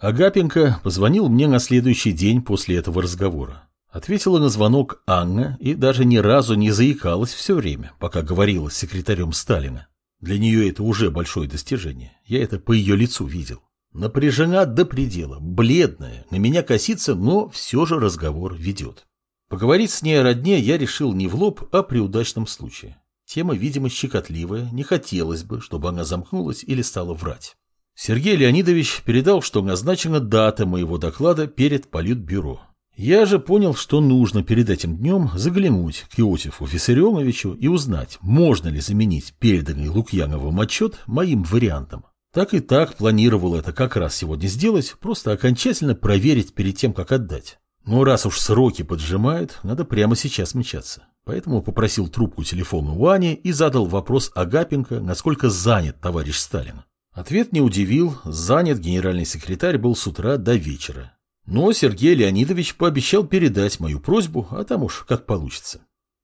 Агапенко позвонил мне на следующий день после этого разговора. Ответила на звонок Анна и даже ни разу не заикалась все время, пока говорила с секретарем Сталина. Для нее это уже большое достижение. Я это по ее лицу видел. Напряжена до предела, бледная, на меня косится, но все же разговор ведет. Поговорить с ней о родне я решил не в лоб, а при удачном случае. Тема, видимо, щекотливая, не хотелось бы, чтобы она замкнулась или стала врать. Сергей Леонидович передал, что назначена дата моего доклада перед Политбюро. Я же понял, что нужно перед этим днем заглянуть к Иосифу Виссарионовичу и узнать, можно ли заменить переданный Лукьяновым отчет моим вариантом. Так и так планировал это как раз сегодня сделать, просто окончательно проверить перед тем, как отдать. Но раз уж сроки поджимают, надо прямо сейчас мчаться. Поэтому попросил трубку телефона у Ани и задал вопрос Агапенко, насколько занят товарищ Сталин. Ответ не удивил, занят генеральный секретарь был с утра до вечера. Но Сергей Леонидович пообещал передать мою просьбу, а там уж как получится.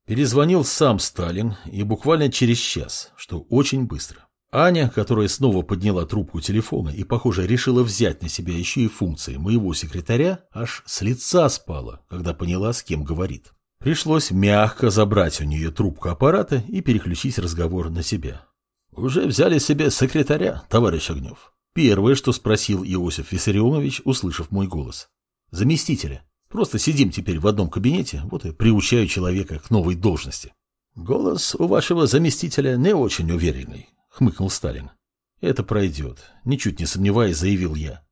Перезвонил сам Сталин и буквально через час, что очень быстро. Аня, которая снова подняла трубку телефона и, похоже, решила взять на себя еще и функции моего секретаря, аж с лица спала, когда поняла, с кем говорит. Пришлось мягко забрать у нее трубку аппарата и переключить разговор на себя. «Уже взяли себе секретаря, товарищ Огнев?» Первое, что спросил Иосиф Виссарионович, услышав мой голос. «Заместителя. Просто сидим теперь в одном кабинете, вот и приучаю человека к новой должности». «Голос у вашего заместителя не очень уверенный», — хмыкнул Сталин. «Это пройдет», — ничуть не сомневаясь, заявил я.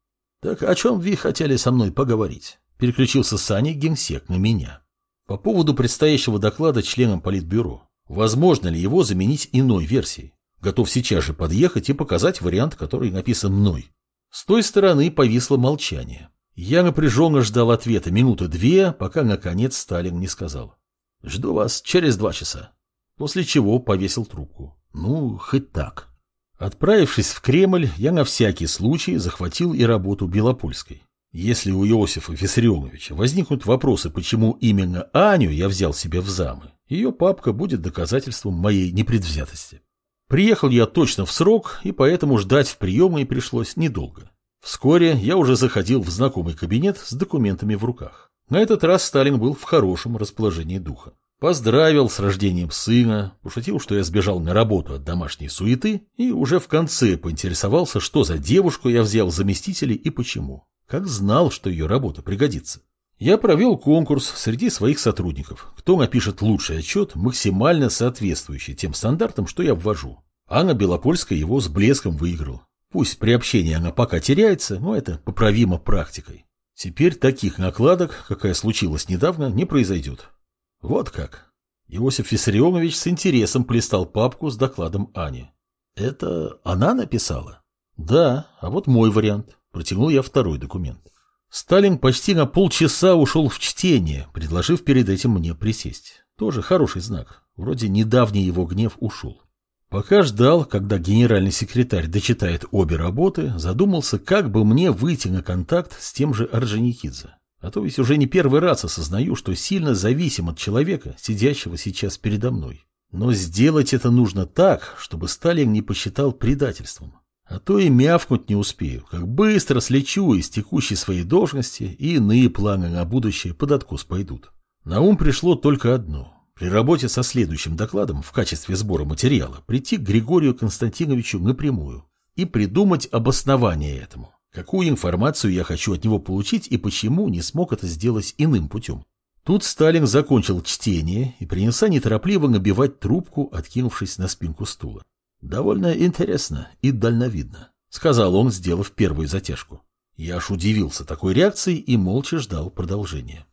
«Так о чем вы хотели со мной поговорить?» Переключился Саня генсек на меня. По поводу предстоящего доклада членам Политбюро. Возможно ли его заменить иной версией? Готов сейчас же подъехать и показать вариант, который написан мной. С той стороны повисло молчание. Я напряженно ждал ответа минуты две, пока, наконец, Сталин не сказал. «Жду вас через два часа». После чего повесил трубку. Ну, хоть так. Отправившись в Кремль, я на всякий случай захватил и работу Белопольской. Если у Иосифа Виссарионовича возникнут вопросы, почему именно Аню я взял себе в замы, ее папка будет доказательством моей непредвзятости. Приехал я точно в срок, и поэтому ждать в приемной пришлось недолго. Вскоре я уже заходил в знакомый кабинет с документами в руках. На этот раз Сталин был в хорошем расположении духа. Поздравил с рождением сына, пошутил, что я сбежал на работу от домашней суеты, и уже в конце поинтересовался, что за девушку я взял заместителей и почему. Как знал, что ее работа пригодится. Я провел конкурс среди своих сотрудников, кто напишет лучший отчет, максимально соответствующий тем стандартам, что я ввожу. Анна Белопольская его с блеском выиграла. Пусть при общении она пока теряется, но это поправимо практикой. Теперь таких накладок, какая случилась недавно, не произойдет. Вот как. Иосиф Виссарионович с интересом плестал папку с докладом Ани. Это она написала? Да, а вот мой вариант. Протянул я второй документ. Сталин почти на полчаса ушел в чтение, предложив перед этим мне присесть. Тоже хороший знак. Вроде недавний его гнев ушел. Пока ждал, когда генеральный секретарь дочитает обе работы, задумался, как бы мне выйти на контакт с тем же Орджоникидзе. А то ведь уже не первый раз осознаю, что сильно зависим от человека, сидящего сейчас передо мной. Но сделать это нужно так, чтобы Сталин не посчитал предательством. А то и мявкнуть не успею, как быстро слечу из текущей своей должности, и иные планы на будущее под откос пойдут. На ум пришло только одно. При работе со следующим докладом в качестве сбора материала прийти к Григорию Константиновичу напрямую и придумать обоснование этому. Какую информацию я хочу от него получить и почему не смог это сделать иным путем. Тут Сталин закончил чтение и принялся неторопливо набивать трубку, откинувшись на спинку стула. «Довольно интересно и дальновидно», — сказал он, сделав первую затяжку. Я аж удивился такой реакцией и молча ждал продолжения.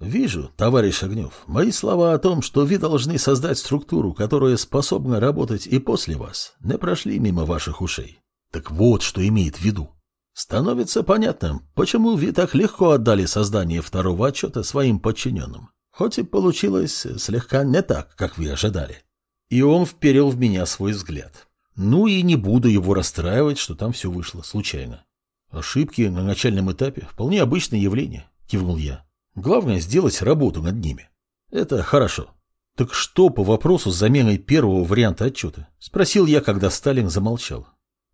«Вижу, товарищ Огнев, мои слова о том, что вы должны создать структуру, которая способна работать и после вас, не прошли мимо ваших ушей. Так вот, что имеет в виду. Становится понятным, почему вы так легко отдали создание второго отчета своим подчиненным, хоть и получилось слегка не так, как вы ожидали. И он вперил в меня свой взгляд. Ну и не буду его расстраивать, что там все вышло случайно. Ошибки на начальном этапе – вполне обычное явление, кивнул я. Главное – сделать работу над ними. Это хорошо. Так что по вопросу с заменой первого варианта отчета? Спросил я, когда Сталин замолчал.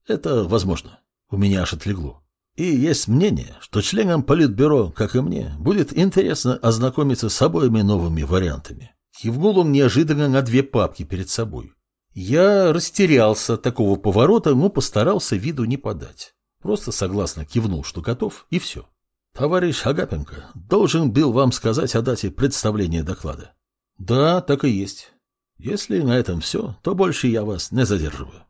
Это возможно. У меня аж отлегло. И есть мнение, что членам Политбюро, как и мне, будет интересно ознакомиться с обоими новыми вариантами. Кивнул он неожиданно на две папки перед собой. Я растерялся от такого поворота, но постарался виду не подать. Просто согласно кивнул, что готов, и все. Товарищ Агапенко должен был вам сказать о дате представления доклада. Да, так и есть. Если на этом все, то больше я вас не задерживаю.